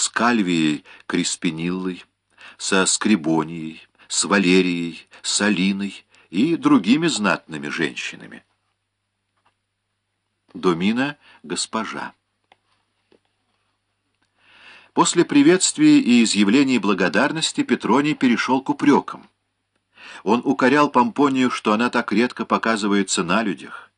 с Кальвией Криспиниллой, со Скрибонией, с Валерией, с Алиной и другими знатными женщинами. Домина — госпожа. После приветствий и изъявлений благодарности Петроний перешел к упрекам. Он укорял Помпонию, что она так редко показывается на людях.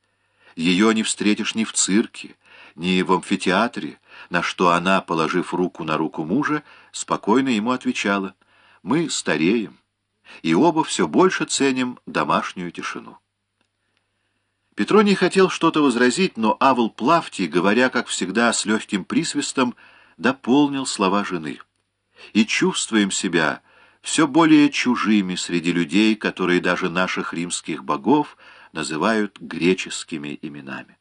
Ее не встретишь ни в цирке, ни в амфитеатре, на что она, положив руку на руку мужа, спокойно ему отвечала «Мы стареем, и оба все больше ценим домашнюю тишину». Петроний хотел что-то возразить, но Авл Плавтий, говоря, как всегда, с легким присвистом, дополнил слова жены. «И чувствуем себя все более чужими среди людей, которые даже наших римских богов называют греческими именами».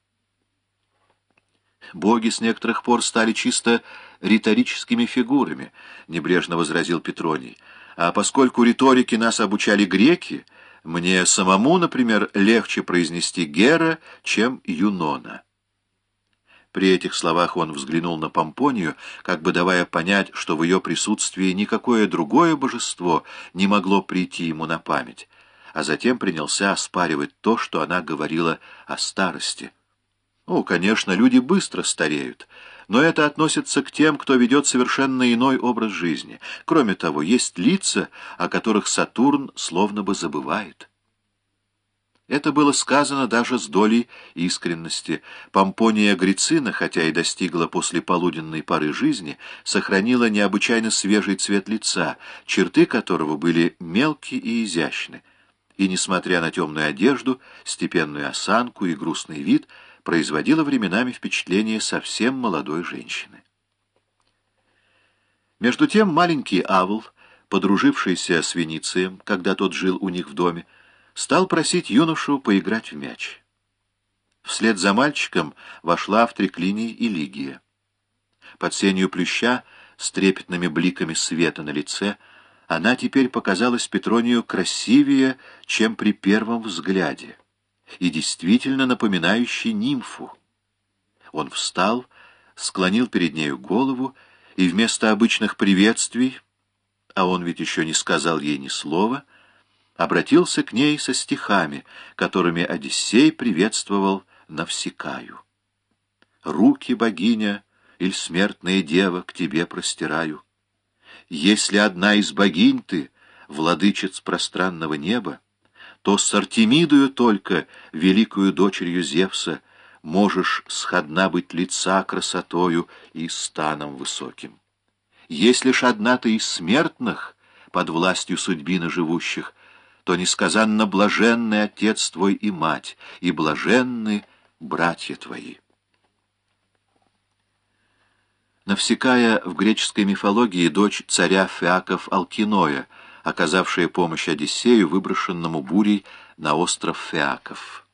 Боги с некоторых пор стали чисто риторическими фигурами, небрежно возразил Петроний. А поскольку риторики нас обучали греки, мне самому, например, легче произнести Гера, чем Юнона. При этих словах он взглянул на Помпонию, как бы давая понять, что в ее присутствии никакое другое божество не могло прийти ему на память, а затем принялся оспаривать то, что она говорила о старости. Ну, конечно, люди быстро стареют, но это относится к тем, кто ведет совершенно иной образ жизни. Кроме того, есть лица, о которых Сатурн словно бы забывает. Это было сказано даже с долей искренности. Помпония Грицина, хотя и достигла после полуденной поры жизни, сохранила необычайно свежий цвет лица, черты которого были мелкие и изящны. И, несмотря на темную одежду, степенную осанку и грустный вид, производила временами впечатление совсем молодой женщины. Между тем маленький Авл, подружившийся с Веницием, когда тот жил у них в доме, стал просить юношу поиграть в мяч. Вслед за мальчиком вошла в триклинии и Лигия. Под сенью плюща, с трепетными бликами света на лице, она теперь показалась Петронию красивее, чем при первом взгляде и действительно напоминающий нимфу. Он встал, склонил перед нею голову, и вместо обычных приветствий, а он ведь еще не сказал ей ни слова, обратился к ней со стихами, которыми Одиссей приветствовал Навсекаю. «Руки, богиня, или смертная дева, к тебе простираю. Если одна из богинь ты, владычиц пространного неба, то с Артемидою только, великую дочерью Зевса, можешь сходна быть лица красотою и станом высоким. Если ж одна ты из смертных, под властью судьбины живущих, то несказанно блаженный отец твой и мать, и блаженны братья твои. Навсекая в греческой мифологии дочь царя Феаков Алкиноя — оказавшая помощь Одиссею, выброшенному бурей на остров Феаков.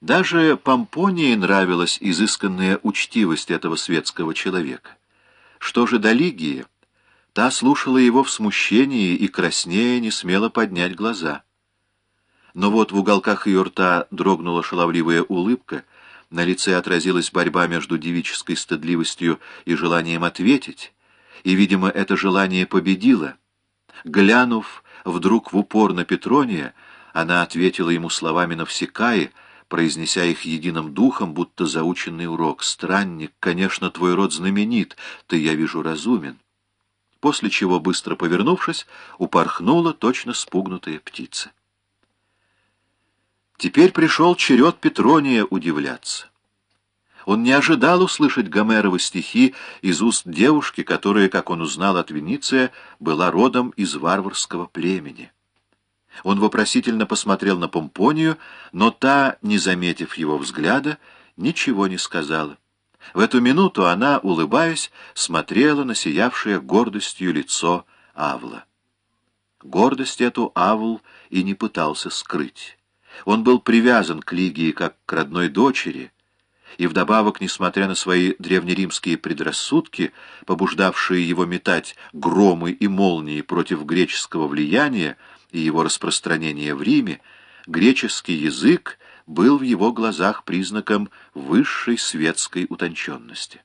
Даже Помпонии нравилась изысканная учтивость этого светского человека. Что же до Лигии, та слушала его в смущении и краснея не смела поднять глаза. Но вот в уголках ее рта дрогнула шаловливая улыбка, на лице отразилась борьба между девической стыдливостью и желанием ответить, и, видимо, это желание победило. Глянув вдруг в упор на Петрония, она ответила ему словами Навсекаи, произнеся их единым духом, будто заученный урок. «Странник, конечно, твой род знаменит, ты, я вижу, разумен». После чего, быстро повернувшись, упорхнула точно спугнутая птица. Теперь пришел черед Петрония удивляться. Он не ожидал услышать Гомеровы стихи из уст девушки, которая, как он узнал от Вениция, была родом из варварского племени. Он вопросительно посмотрел на Помпонию, но та, не заметив его взгляда, ничего не сказала. В эту минуту она, улыбаясь, смотрела на сиявшее гордостью лицо Авла. Гордость эту Авл и не пытался скрыть. Он был привязан к Лигии как к родной дочери — и вдобавок, несмотря на свои древнеримские предрассудки, побуждавшие его метать громы и молнии против греческого влияния и его распространения в Риме, греческий язык был в его глазах признаком высшей светской утонченности.